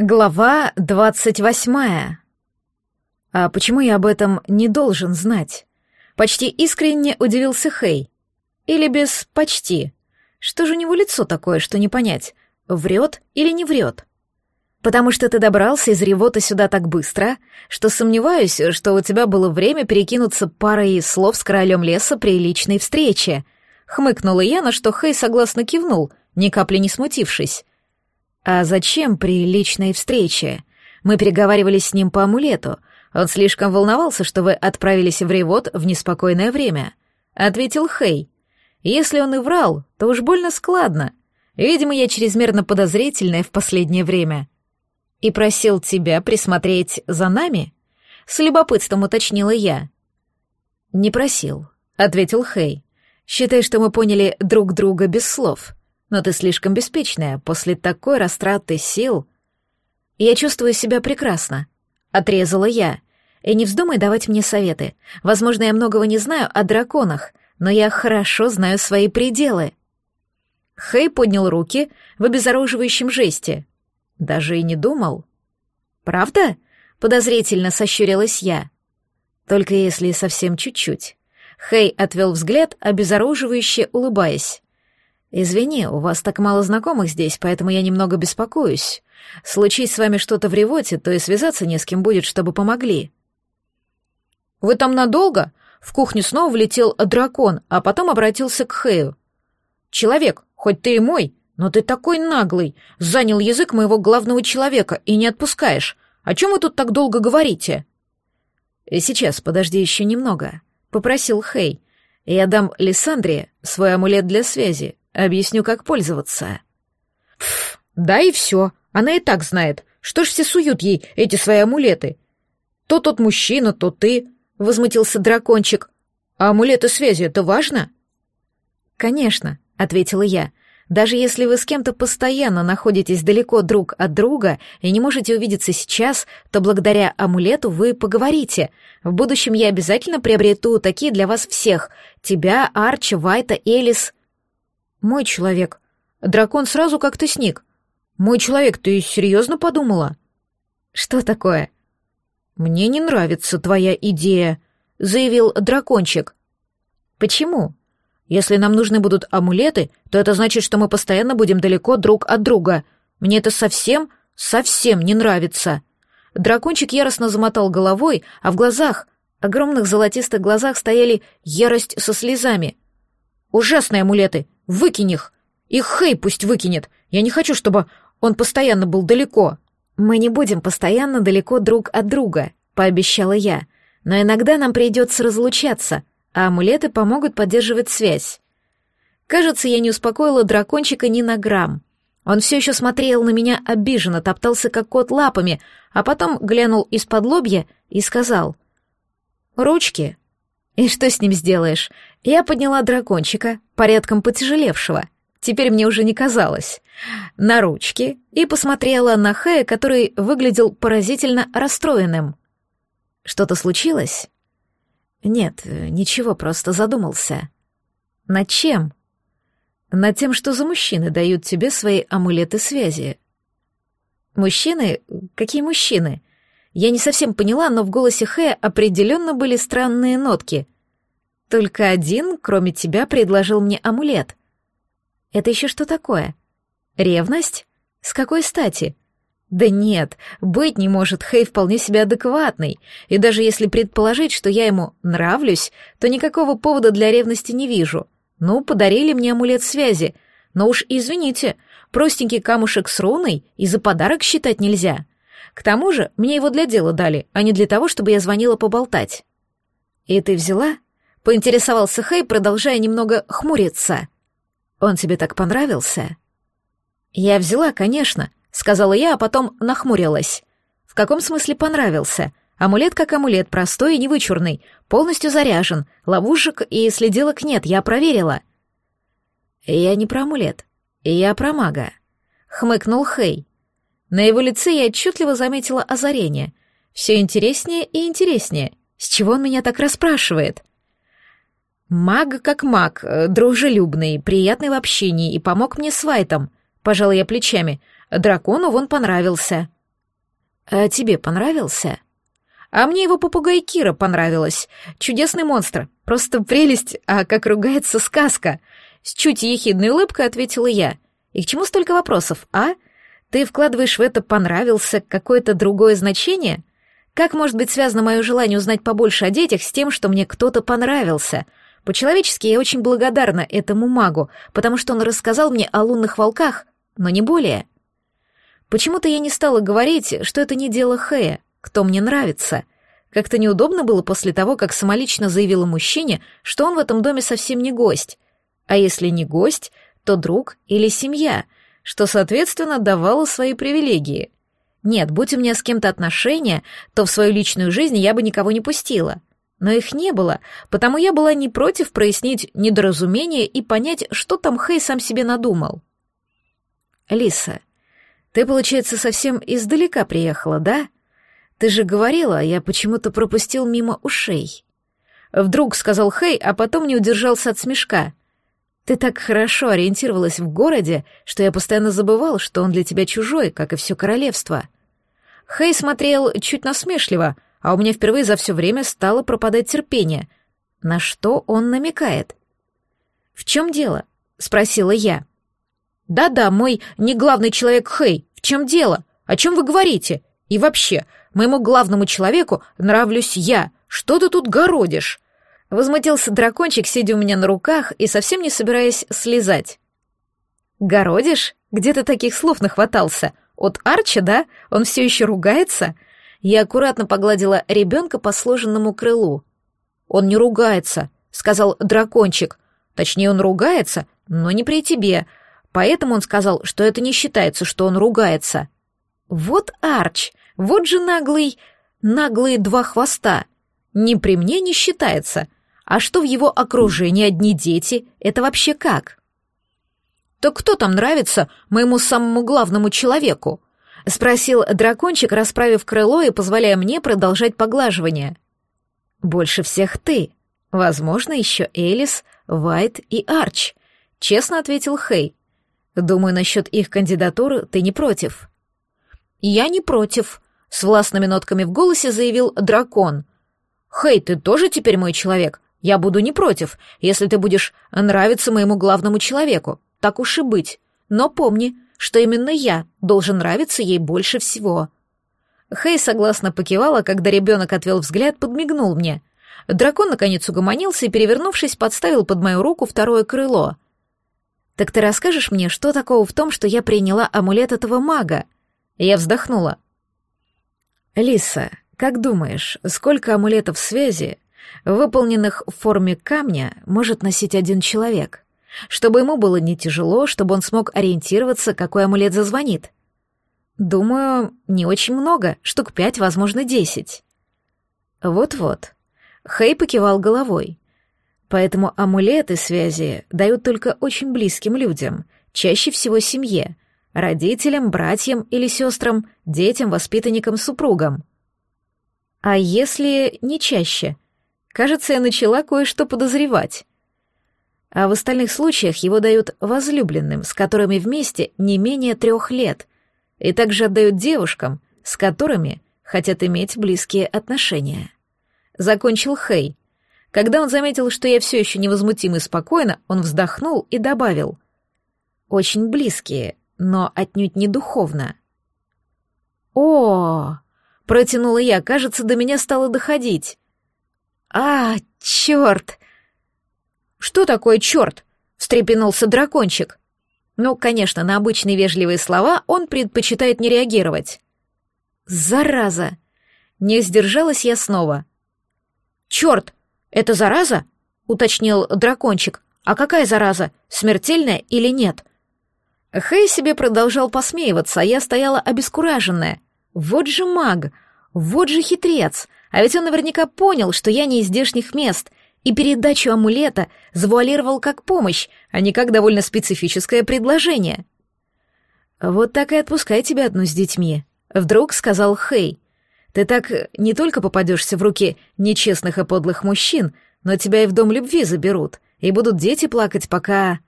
Глава двадцать восьмая. А почему я об этом не должен знать? Почти искренне удивился Хей. Или без «почти». Что же у него лицо такое, что не понять, врет или не врет? Потому что ты добрался из ревота сюда так быстро, что сомневаюсь, что у тебя было время перекинуться парой слов с королем леса при личной встрече. Хмыкнула я, на что Хей согласно кивнул, ни капли не смутившись. А зачем при личной встрече? Мы переговаривались с ним по амулету. Он слишком волновался, что вы отправились в ревод в неспокойное время. Ответил Хей. Если он и врал, то уж больно складно. Видимо, я чрезмерно подозрительная в последнее время. И просил тебя присмотреть за нами? С любопытством уточнила я. Не просил, ответил Хей. Считай, что мы поняли друг друга без слов но ты слишком беспечная после такой растраты сил. Я чувствую себя прекрасно, отрезала я. И не вздумай давать мне советы. Возможно, я многого не знаю о драконах, но я хорошо знаю свои пределы. Хей поднял руки в обезоруживающем жесте. Даже и не думал. Правда? Подозрительно сощурилась я. Только если совсем чуть-чуть. Хей отвел взгляд, обезоруживающе улыбаясь. «Извини, у вас так мало знакомых здесь, поэтому я немного беспокоюсь. Случись с вами что-то в ревоте, то и связаться не с кем будет, чтобы помогли». «Вы там надолго?» В кухню снова влетел дракон, а потом обратился к Хэю. «Человек, хоть ты и мой, но ты такой наглый. Занял язык моего главного человека и не отпускаешь. О чем вы тут так долго говорите?» «Сейчас, подожди еще немного», — попросил Хэй. «Я дам Лиссандре свой амулет для связи. Объясню, как пользоваться. Пф, да и все. Она и так знает. Что ж все суют ей эти свои амулеты? То тот мужчина, то ты, — возмутился дракончик. А амулеты связи — это важно? Конечно, — ответила я. Даже если вы с кем-то постоянно находитесь далеко друг от друга и не можете увидеться сейчас, то благодаря амулету вы поговорите. В будущем я обязательно приобрету такие для вас всех. Тебя, Арчи, Вайта, Элис. Мой человек. Дракон сразу как-то сник. Мой человек, ты серьезно подумала? Что такое? Мне не нравится твоя идея, заявил дракончик. Почему? Если нам нужны будут амулеты, то это значит, что мы постоянно будем далеко друг от друга. Мне это совсем, совсем не нравится. Дракончик яростно замотал головой, а в глазах, огромных золотистых глазах стояли ярость со слезами. Ужасные амулеты, Выкинь их! Их Хей пусть выкинет! Я не хочу, чтобы он постоянно был далеко!» «Мы не будем постоянно далеко друг от друга», — пообещала я. «Но иногда нам придется разлучаться, а амулеты помогут поддерживать связь». Кажется, я не успокоила дракончика ни на грамм. Он все еще смотрел на меня обиженно, топтался как кот лапами, а потом глянул из-под лобья и сказал. «Ручки». «И что с ним сделаешь?» Я подняла дракончика, порядком потяжелевшего. Теперь мне уже не казалось. На ручки и посмотрела на Хэя, который выглядел поразительно расстроенным. Что-то случилось? Нет, ничего, просто задумался. Над чем? Над тем, что за мужчины дают тебе свои амулеты связи. Мужчины? Какие мужчины? Я не совсем поняла, но в голосе Хэя определенно были странные нотки — только один, кроме тебя, предложил мне амулет. Это еще что такое? Ревность? С какой стати? Да нет, быть не может, Хей вполне себе адекватный, и даже если предположить, что я ему нравлюсь, то никакого повода для ревности не вижу. Ну, подарили мне амулет связи, но уж извините, простенький камушек с руной и за подарок считать нельзя. К тому же мне его для дела дали, а не для того, чтобы я звонила поболтать. И ты взяла Поинтересовался Хей, продолжая немного хмуриться. «Он тебе так понравился?» «Я взяла, конечно», — сказала я, а потом нахмурилась. «В каком смысле понравился? Амулет как амулет, простой и невычурный, полностью заряжен, ловушек и следилок нет, я проверила». «Я не про амулет, я про мага», — хмыкнул Хей. На его лице я отчетливо заметила озарение. «Все интереснее и интереснее. С чего он меня так расспрашивает?» Маг как маг, э, дружелюбный, приятный в общении и помог мне с Вайтом. Пожал я плечами. Дракону он понравился. А тебе понравился? А мне его попугай Кира понравилось. Чудесный монстр. Просто прелесть, а как ругается сказка. С чуть ехидной улыбкой ответила я. И к чему столько вопросов, а? Ты вкладываешь в это «понравился» какое-то другое значение? Как может быть связано мое желание узнать побольше о детях с тем, что мне кто-то понравился — по-человечески я очень благодарна этому магу, потому что он рассказал мне о лунных волках, но не более. Почему-то я не стала говорить, что это не дело Хэя, кто мне нравится. Как-то неудобно было после того, как самолично заявила мужчине, что он в этом доме совсем не гость. А если не гость, то друг или семья, что, соответственно, давало свои привилегии. Нет, будь у меня с кем-то отношения, то в свою личную жизнь я бы никого не пустила. Но их не было, потому я была не против прояснить недоразумение и понять, что там Хей сам себе надумал. «Лиса, ты, получается, совсем издалека приехала, да? Ты же говорила, а я почему-то пропустил мимо ушей». Вдруг сказал Хей, а потом не удержался от смешка. «Ты так хорошо ориентировалась в городе, что я постоянно забывал, что он для тебя чужой, как и все королевство». Хей смотрел чуть насмешливо — а у меня впервые за все время стало пропадать терпение. На что он намекает? «В чем дело?» — спросила я. «Да-да, мой не главный человек Хей, в чем дело? О чем вы говорите? И вообще, моему главному человеку нравлюсь я. Что ты тут городишь?» Возмутился дракончик, сидя у меня на руках и совсем не собираясь слезать. «Городишь? Где ты таких слов нахватался? От Арча, да? Он все еще ругается?» Я аккуратно погладила ребенка по сложенному крылу. «Он не ругается», — сказал дракончик. «Точнее, он ругается, но не при тебе. Поэтому он сказал, что это не считается, что он ругается». «Вот Арч, вот же наглый, наглые два хвоста. Не при мне не считается. А что в его окружении одни дети, это вообще как?» «Так кто там нравится моему самому главному человеку?» Спросил дракончик, расправив крыло и позволяя мне продолжать поглаживание. «Больше всех ты. Возможно, еще Элис, Вайт и Арч», — честно ответил Хей. «Думаю, насчет их кандидатуры ты не против». «Я не против», — с властными нотками в голосе заявил дракон. «Хей, ты тоже теперь мой человек? Я буду не против, если ты будешь нравиться моему главному человеку. Так уж и быть. Но помни, что именно я должен нравиться ей больше всего. Хей согласно покивала, когда ребенок отвел взгляд, подмигнул мне. Дракон, наконец, угомонился и, перевернувшись, подставил под мою руку второе крыло. «Так ты расскажешь мне, что такого в том, что я приняла амулет этого мага?» Я вздохнула. «Лиса, как думаешь, сколько амулетов связи, выполненных в форме камня, может носить один человек?» Чтобы ему было не тяжело, чтобы он смог ориентироваться, какой амулет зазвонит. Думаю, не очень много, штук пять, возможно, десять. Вот-вот. Хей покивал головой. Поэтому амулеты связи дают только очень близким людям, чаще всего семье, родителям, братьям или сестрам, детям, воспитанникам, супругам. А если не чаще? Кажется, я начала кое-что подозревать. А в остальных случаях его дают возлюбленным, с которыми вместе не менее трех лет, и также отдают девушкам, с которыми хотят иметь близкие отношения. Закончил Хей. Когда он заметил, что я все еще невозмутим и спокойно, он вздохнул и добавил. «Очень близкие, но отнюдь не духовно». «О-о-о!» — протянула я, кажется, до меня стало доходить. «А, черт!» Что такое черт?» — встрепенулся дракончик. Ну, конечно, на обычные вежливые слова он предпочитает не реагировать. «Зараза!» — не сдержалась я снова. «Черт! Это зараза?» — уточнил дракончик. «А какая зараза? Смертельная или нет?» Хэй себе продолжал посмеиваться, а я стояла обескураженная. «Вот же маг! Вот же хитрец!» А ведь он наверняка понял, что я не из здешних мест и передачу амулета завуалировал как помощь, а не как довольно специфическое предложение. «Вот так и отпускай тебя одну с детьми», — вдруг сказал Хей. «Ты так не только попадешься в руки нечестных и подлых мужчин, но тебя и в дом любви заберут, и будут дети плакать, пока...»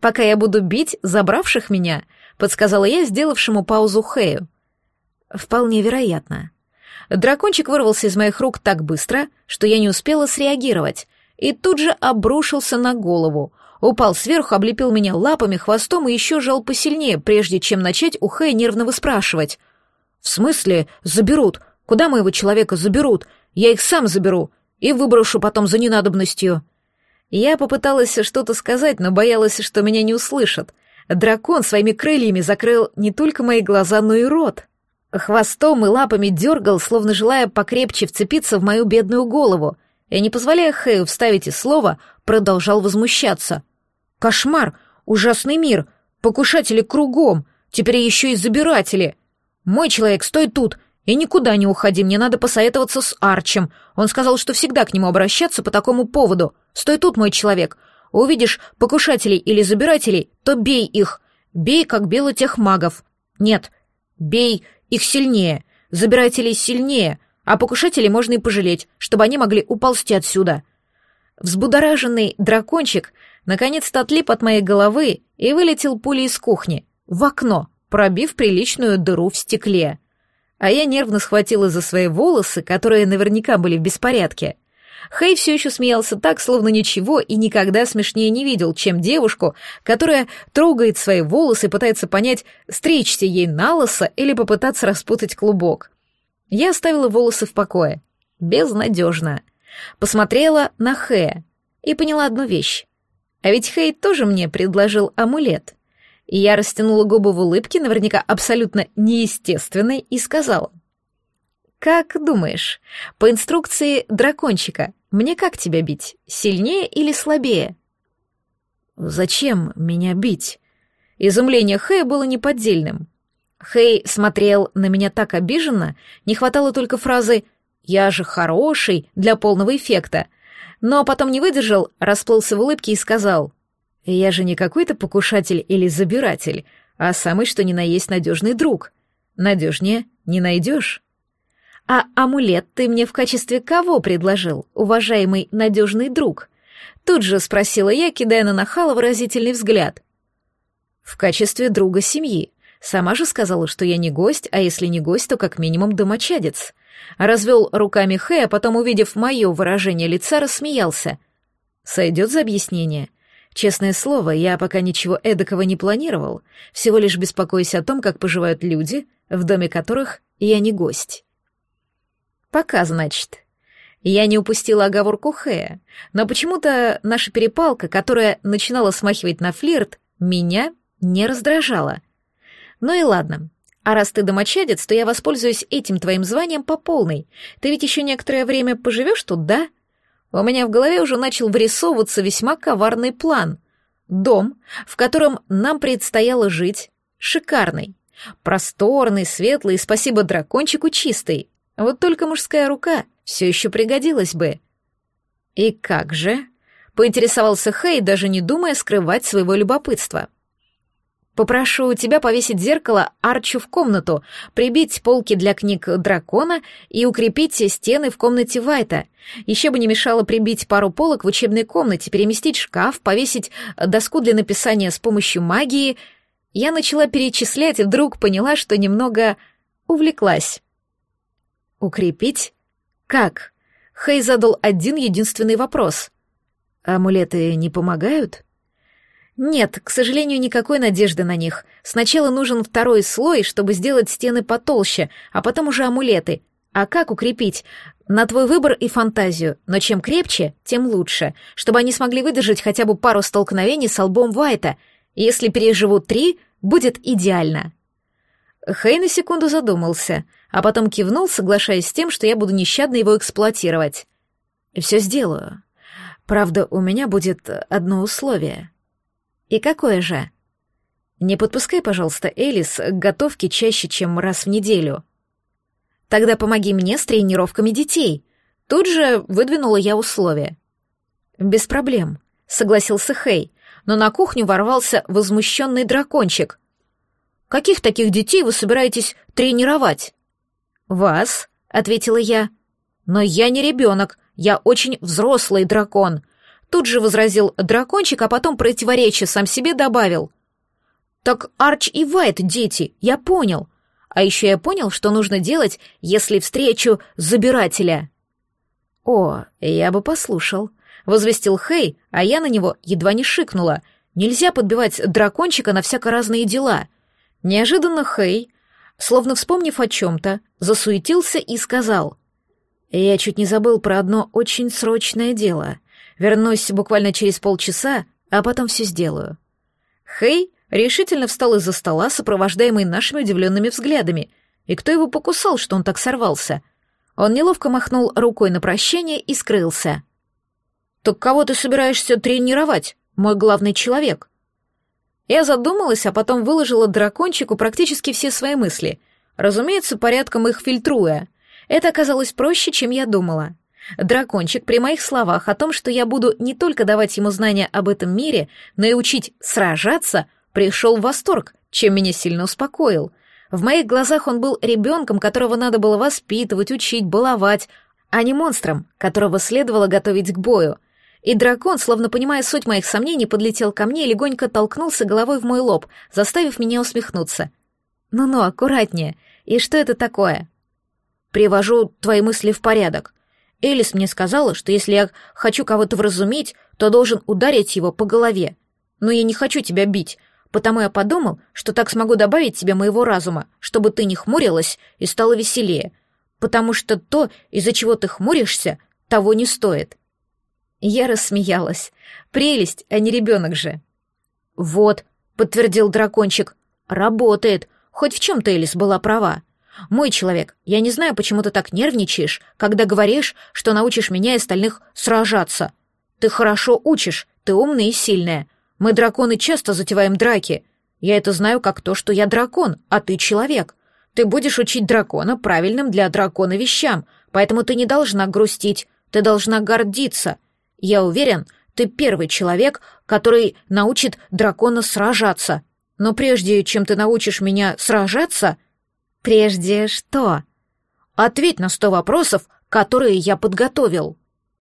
«Пока я буду бить забравших меня», — подсказала я сделавшему паузу Хэю. «Вполне вероятно», Дракончик вырвался из моих рук так быстро, что я не успела среагировать, и тут же обрушился на голову. Упал сверху, облепил меня лапами, хвостом и еще жал посильнее, прежде чем начать у Хэя нервно выспрашивать. «В смысле? Заберут? Куда моего человека заберут? Я их сам заберу и выброшу потом за ненадобностью». Я попыталась что-то сказать, но боялась, что меня не услышат. Дракон своими крыльями закрыл не только мои глаза, но и рот хвостом и лапами дергал, словно желая покрепче вцепиться в мою бедную голову, и, не позволяя Хэю вставить и слово, продолжал возмущаться. «Кошмар! Ужасный мир! Покушатели кругом! Теперь еще и забиратели! Мой человек, стой тут! И никуда не уходи, мне надо посоветоваться с Арчем. Он сказал, что всегда к нему обращаться по такому поводу. Стой тут, мой человек! Увидишь покушателей или забирателей, то бей их! Бей, как белотех магов! Нет, бей их сильнее, забирателей сильнее, а покушателей можно и пожалеть, чтобы они могли уползти отсюда. Взбудораженный дракончик наконец-то отлип от моей головы и вылетел пулей из кухни, в окно, пробив приличную дыру в стекле. А я нервно схватила за свои волосы, которые наверняка были в беспорядке — Хей все еще смеялся так, словно ничего и никогда смешнее не видел, чем девушку, которая трогает свои волосы и пытается понять, стричься ей на лысо или попытаться распутать клубок. Я оставила волосы в покое. Безнадежно. Посмотрела на Хэя и поняла одну вещь. А ведь Хэй тоже мне предложил амулет. И я растянула губы в улыбке, наверняка абсолютно неестественной, и сказала. «Как думаешь, по инструкции дракончика, мне как тебя бить? Сильнее или слабее?» «Зачем меня бить?» Изумление Хэя было неподдельным. Хэй смотрел на меня так обиженно, не хватало только фразы «Я же хороший» для полного эффекта, но потом не выдержал, расплылся в улыбке и сказал «Я же не какой-то покушатель или забиратель, а самый что ни на есть надежный друг. Надежнее не найдешь». А амулет ты мне в качестве кого предложил, уважаемый надежный друг? Тут же спросила я, кидая на нахала выразительный взгляд. В качестве друга семьи. Сама же сказала, что я не гость, а если не гость, то как минимум домочадец. Развел руками Хэ, а потом, увидев мое выражение лица, рассмеялся. Сойдет за объяснение. Честное слово, я пока ничего эдакого не планировал, всего лишь беспокоюсь о том, как поживают люди, в доме которых я не гость. «Пока, значит». Я не упустила оговорку Хэя, но почему-то наша перепалка, которая начинала смахивать на флирт, меня не раздражала. Ну и ладно. А раз ты домочадец, то я воспользуюсь этим твоим званием по полной. Ты ведь еще некоторое время поживешь тут, да? У меня в голове уже начал вырисовываться весьма коварный план. Дом, в котором нам предстояло жить, шикарный. Просторный, светлый, спасибо дракончику чистый. Вот только мужская рука все еще пригодилась бы. И как же? Поинтересовался Хей, даже не думая скрывать своего любопытства. Попрошу у тебя повесить зеркало Арчу в комнату, прибить полки для книг дракона и укрепить стены в комнате Вайта. Еще бы не мешало прибить пару полок в учебной комнате, переместить шкаф, повесить доску для написания с помощью магии. Я начала перечислять и вдруг поняла, что немного увлеклась. Укрепить? Как? Хей задал один единственный вопрос. Амулеты не помогают? Нет, к сожалению, никакой надежды на них. Сначала нужен второй слой, чтобы сделать стены потолще, а потом уже амулеты. А как укрепить? На твой выбор и фантазию, но чем крепче, тем лучше, чтобы они смогли выдержать хотя бы пару столкновений с лбом Вайта. Если переживут три, будет идеально. Хей на секунду задумался — а потом кивнул, соглашаясь с тем, что я буду нещадно его эксплуатировать. «Все сделаю. Правда, у меня будет одно условие». «И какое же?» «Не подпускай, пожалуйста, Элис к готовке чаще, чем раз в неделю». «Тогда помоги мне с тренировками детей». Тут же выдвинула я условие. «Без проблем», — согласился Хей, но на кухню ворвался возмущенный дракончик. «Каких таких детей вы собираетесь тренировать?» «Вас?» — ответила я. «Но я не ребенок, я очень взрослый дракон», — тут же возразил дракончик, а потом, противоречие сам себе, добавил. «Так Арч и Вайт дети, я понял. А еще я понял, что нужно делать, если встречу забирателя». «О, я бы послушал», — возвестил Хей, а я на него едва не шикнула. «Нельзя подбивать дракончика на всяко разные дела». Неожиданно Хей словно вспомнив о чем-то, засуетился и сказал. «Я чуть не забыл про одно очень срочное дело. Вернусь буквально через полчаса, а потом все сделаю». Хей решительно встал из-за стола, сопровождаемый нашими удивленными взглядами. И кто его покусал, что он так сорвался? Он неловко махнул рукой на прощание и скрылся. «Так кого ты собираешься тренировать, мой главный человек?» Я задумалась, а потом выложила дракончику практически все свои мысли, разумеется, порядком их фильтруя. Это оказалось проще, чем я думала. Дракончик при моих словах о том, что я буду не только давать ему знания об этом мире, но и учить сражаться, пришел в восторг, чем меня сильно успокоил. В моих глазах он был ребенком, которого надо было воспитывать, учить, баловать, а не монстром, которого следовало готовить к бою — и дракон, словно понимая суть моих сомнений, подлетел ко мне и легонько толкнулся головой в мой лоб, заставив меня усмехнуться. «Ну-ну, аккуратнее. И что это такое?» «Привожу твои мысли в порядок. Элис мне сказала, что если я хочу кого-то вразумить, то должен ударить его по голове. Но я не хочу тебя бить, потому я подумал, что так смогу добавить тебе моего разума, чтобы ты не хмурилась и стала веселее. Потому что то, из-за чего ты хмуришься, того не стоит». Я рассмеялась. Прелесть, а не ребенок же. Вот, подтвердил дракончик, работает. Хоть в чем-то Элис была права. Мой человек, я не знаю, почему ты так нервничаешь, когда говоришь, что научишь меня и остальных сражаться. Ты хорошо учишь, ты умная и сильная. Мы, драконы, часто затеваем драки. Я это знаю как то, что я дракон, а ты человек. Ты будешь учить дракона правильным для дракона вещам, поэтому ты не должна грустить, ты должна гордиться. Я уверен, ты первый человек, который научит дракона сражаться. Но прежде чем ты научишь меня сражаться... Прежде что? Ответь на сто вопросов, которые я подготовил.